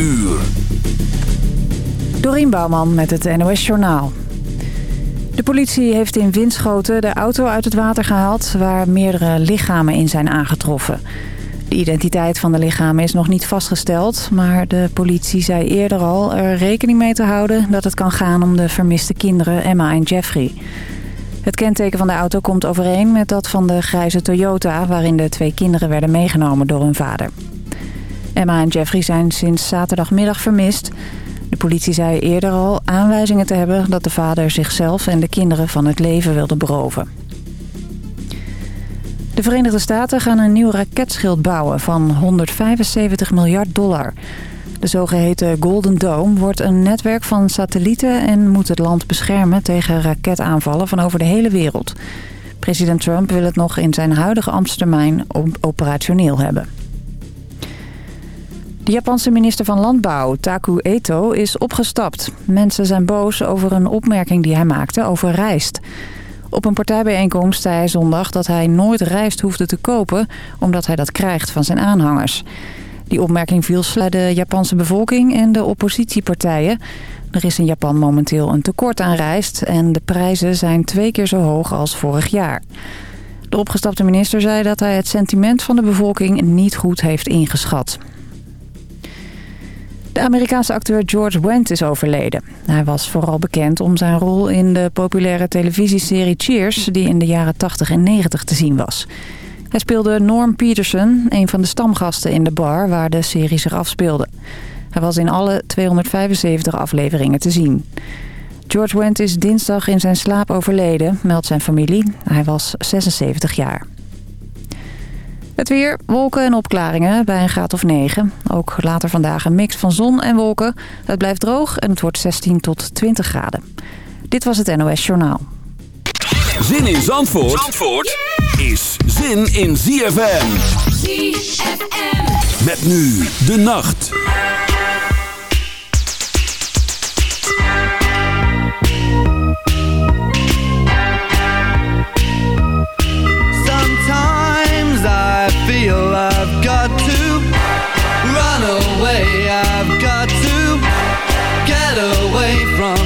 uur. Dorien Bouwman met het NOS Journaal. De politie heeft in Winschoten de auto uit het water gehaald... waar meerdere lichamen in zijn aangetroffen. De identiteit van de lichamen is nog niet vastgesteld... maar de politie zei eerder al er rekening mee te houden... dat het kan gaan om de vermiste kinderen Emma en Jeffrey. Het kenteken van de auto komt overeen met dat van de grijze Toyota... waarin de twee kinderen werden meegenomen door hun vader. Emma en Jeffrey zijn sinds zaterdagmiddag vermist... De politie zei eerder al aanwijzingen te hebben dat de vader zichzelf en de kinderen van het leven wilde beroven. De Verenigde Staten gaan een nieuw raketschild bouwen van 175 miljard dollar. De zogeheten Golden Dome wordt een netwerk van satellieten en moet het land beschermen tegen raketaanvallen van over de hele wereld. President Trump wil het nog in zijn huidige ambtstermijn operationeel hebben. De Japanse minister van Landbouw, Taku Eto, is opgestapt. Mensen zijn boos over een opmerking die hij maakte over rijst. Op een partijbijeenkomst zei hij zondag dat hij nooit rijst hoefde te kopen... omdat hij dat krijgt van zijn aanhangers. Die opmerking viel de Japanse bevolking en de oppositiepartijen. Er is in Japan momenteel een tekort aan rijst... en de prijzen zijn twee keer zo hoog als vorig jaar. De opgestapte minister zei dat hij het sentiment van de bevolking niet goed heeft ingeschat. De Amerikaanse acteur George Wendt is overleden. Hij was vooral bekend om zijn rol in de populaire televisieserie Cheers... die in de jaren 80 en 90 te zien was. Hij speelde Norm Peterson, een van de stamgasten in de bar waar de serie zich afspeelde. Hij was in alle 275 afleveringen te zien. George Wendt is dinsdag in zijn slaap overleden, meldt zijn familie. Hij was 76 jaar. Het weer, wolken en opklaringen bij een graad of 9. Ook later vandaag een mix van zon en wolken. Het blijft droog en het wordt 16 tot 20 graden. Dit was het NOS Journaal. Zin in Zandvoort, Zandvoort is zin in ZFM. ZFM. Met nu de nacht.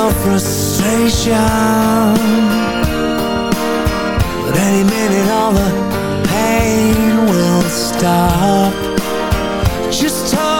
your frustration. But any minute all the pain will stop. Just talk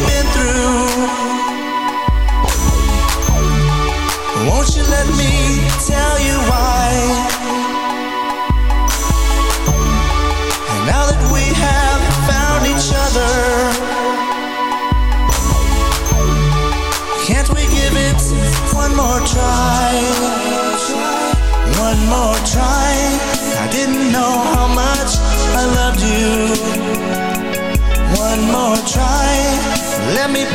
I've been through. Won't you let me tell you why? And Now that we have found each other Can't we give it one more try?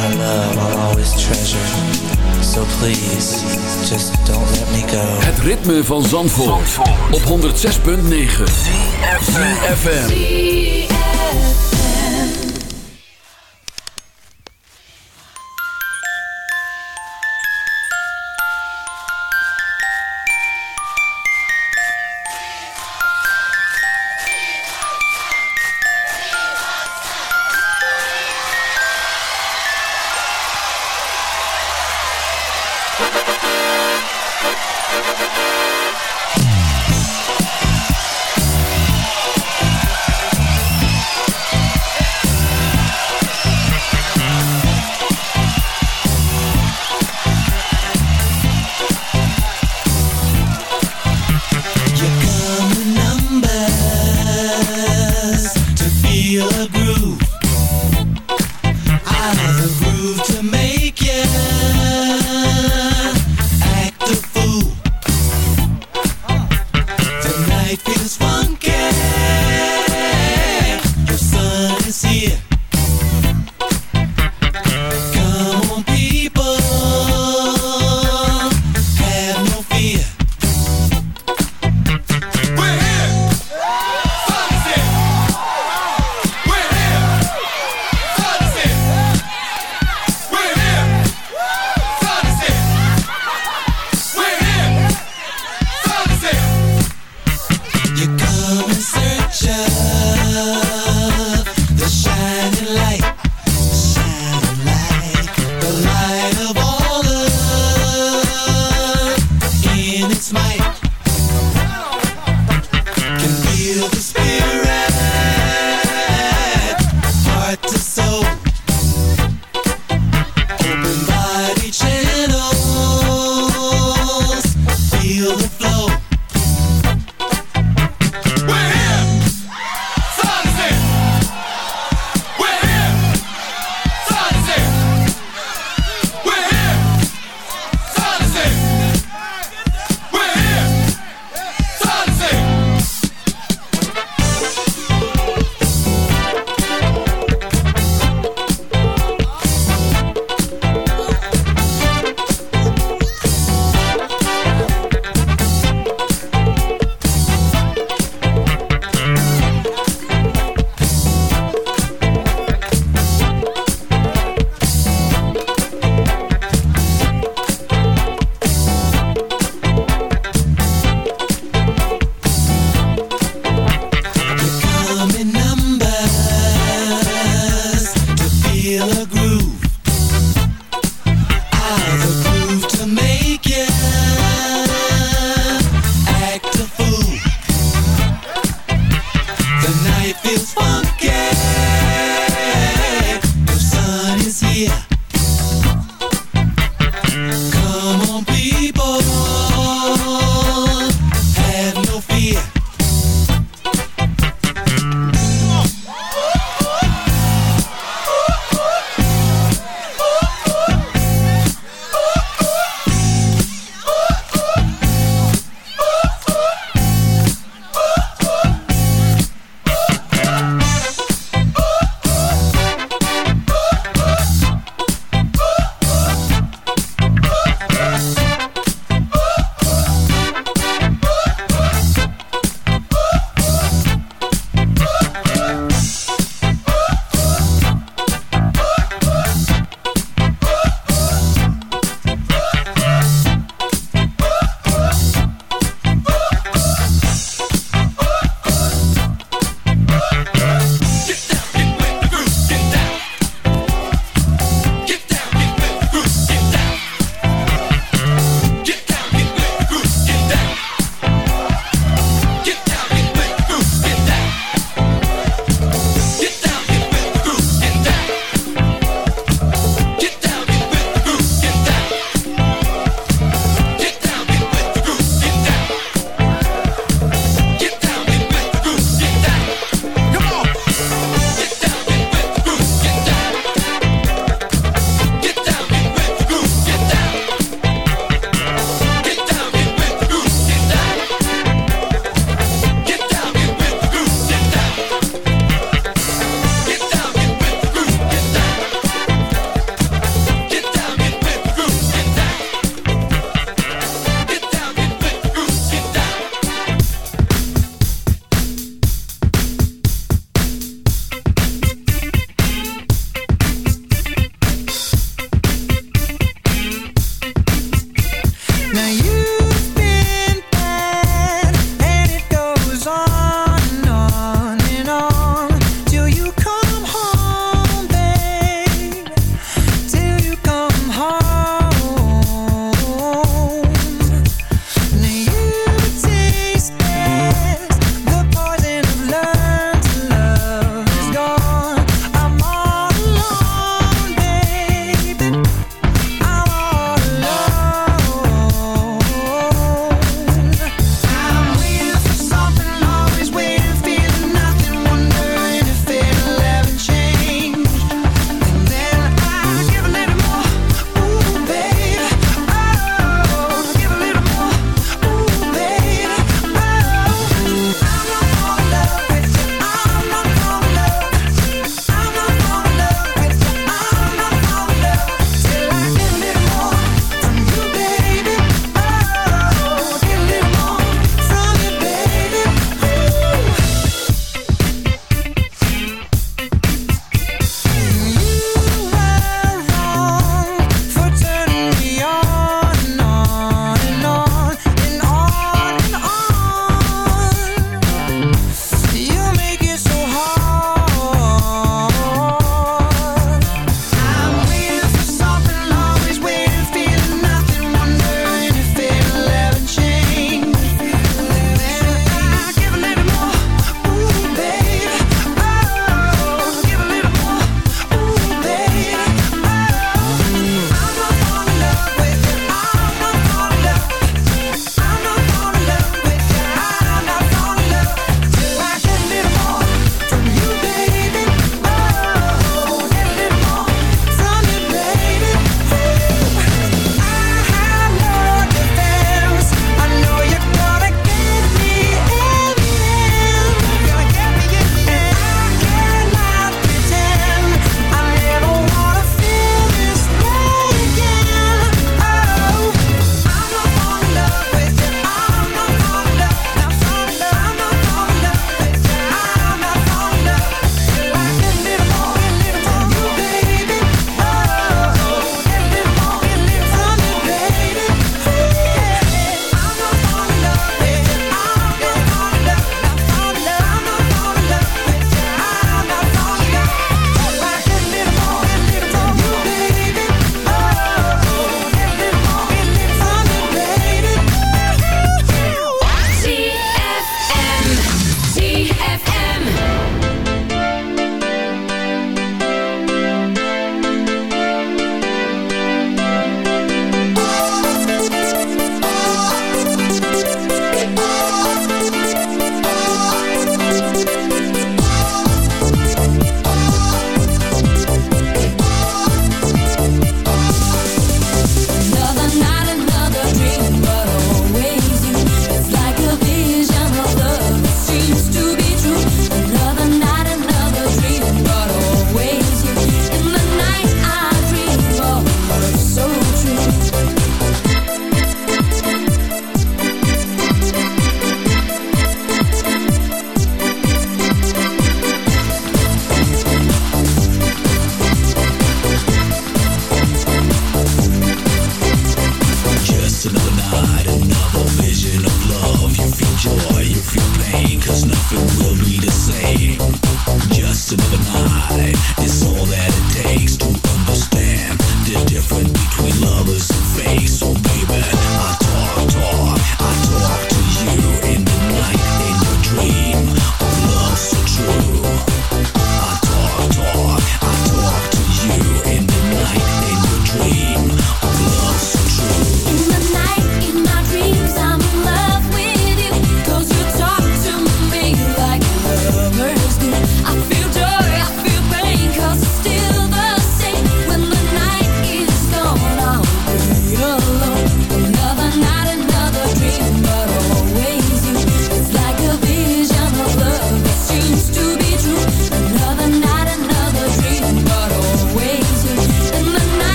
my love I'll always treasure. So please, just don't let me go. Het ritme van Zandvoort, Zandvoort. op 106.9. FM.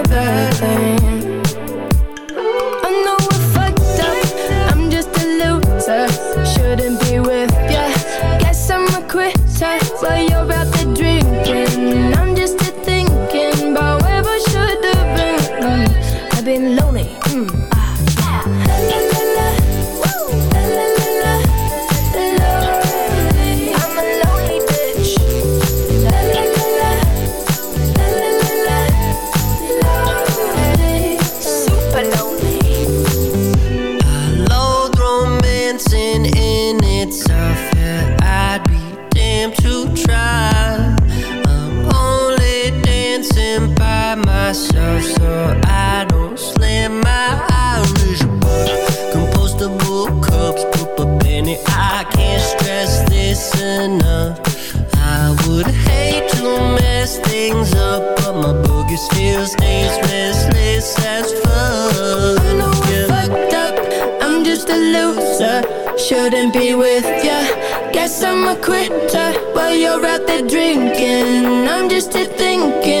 a so I don't slam my Irish Compostable cups, put a penny. I can't stress this enough. I would hate to mess things up, but my boogie still stays restless as fuck. I know I fucked up, I'm just a loser. Shouldn't be with ya Guess I'm a quitter while you're out there drinking. I'm just here thinking about where I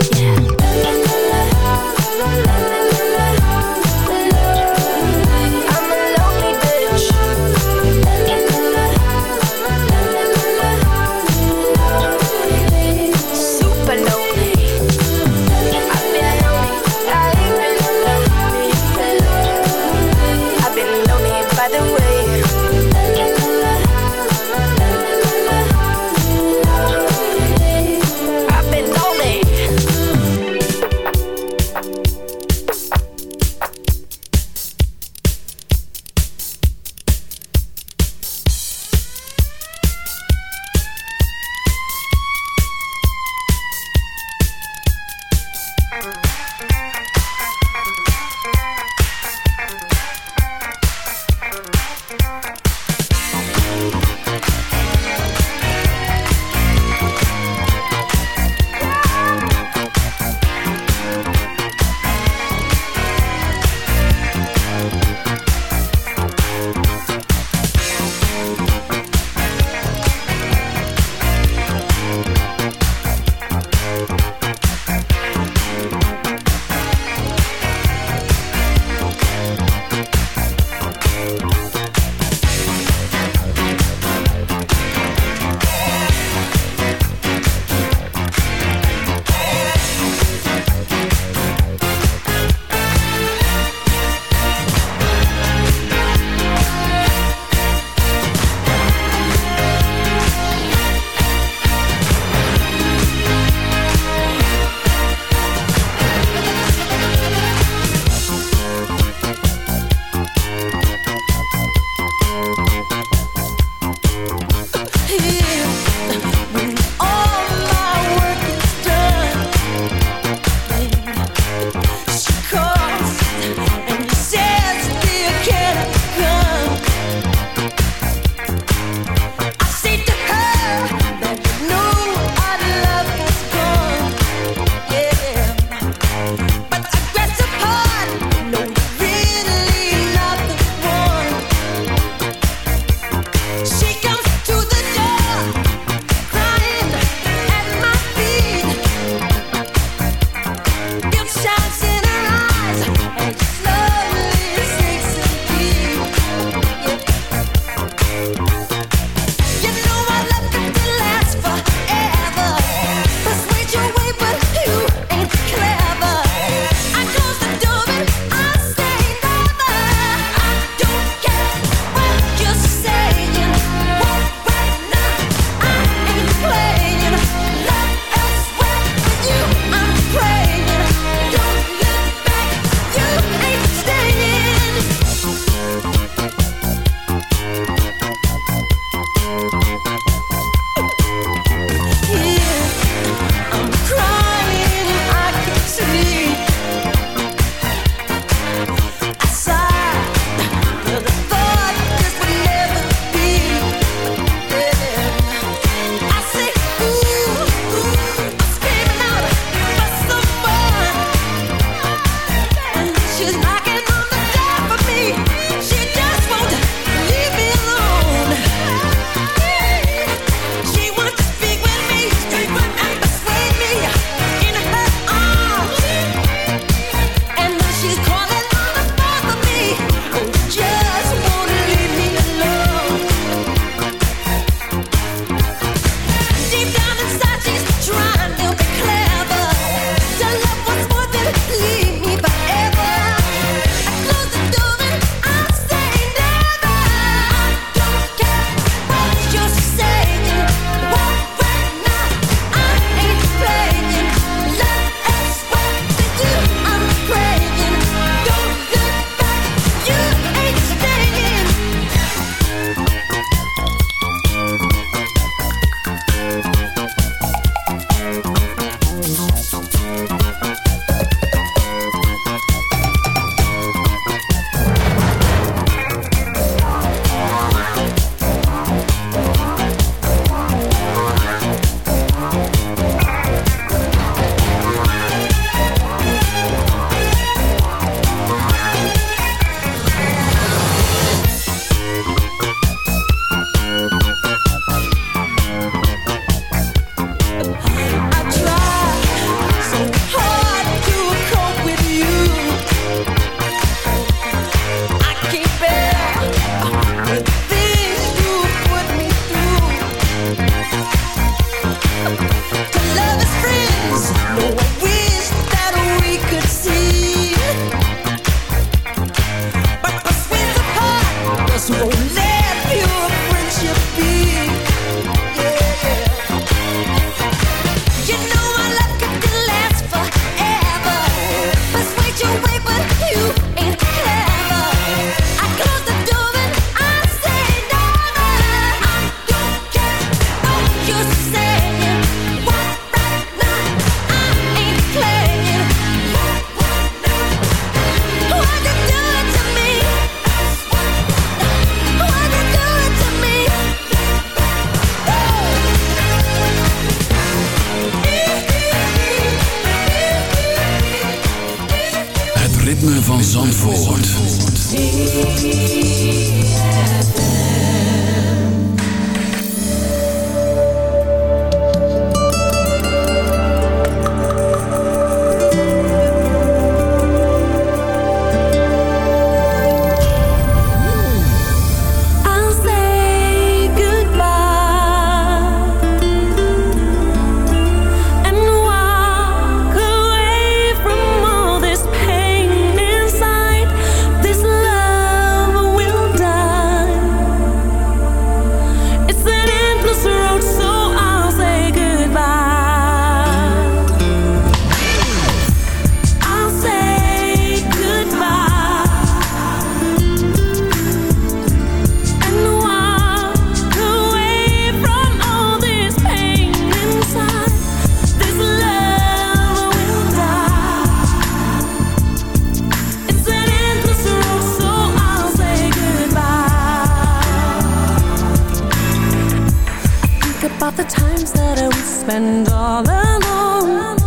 spend all alone.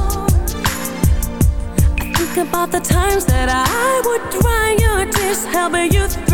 I think about the times that I would dry your tears help you through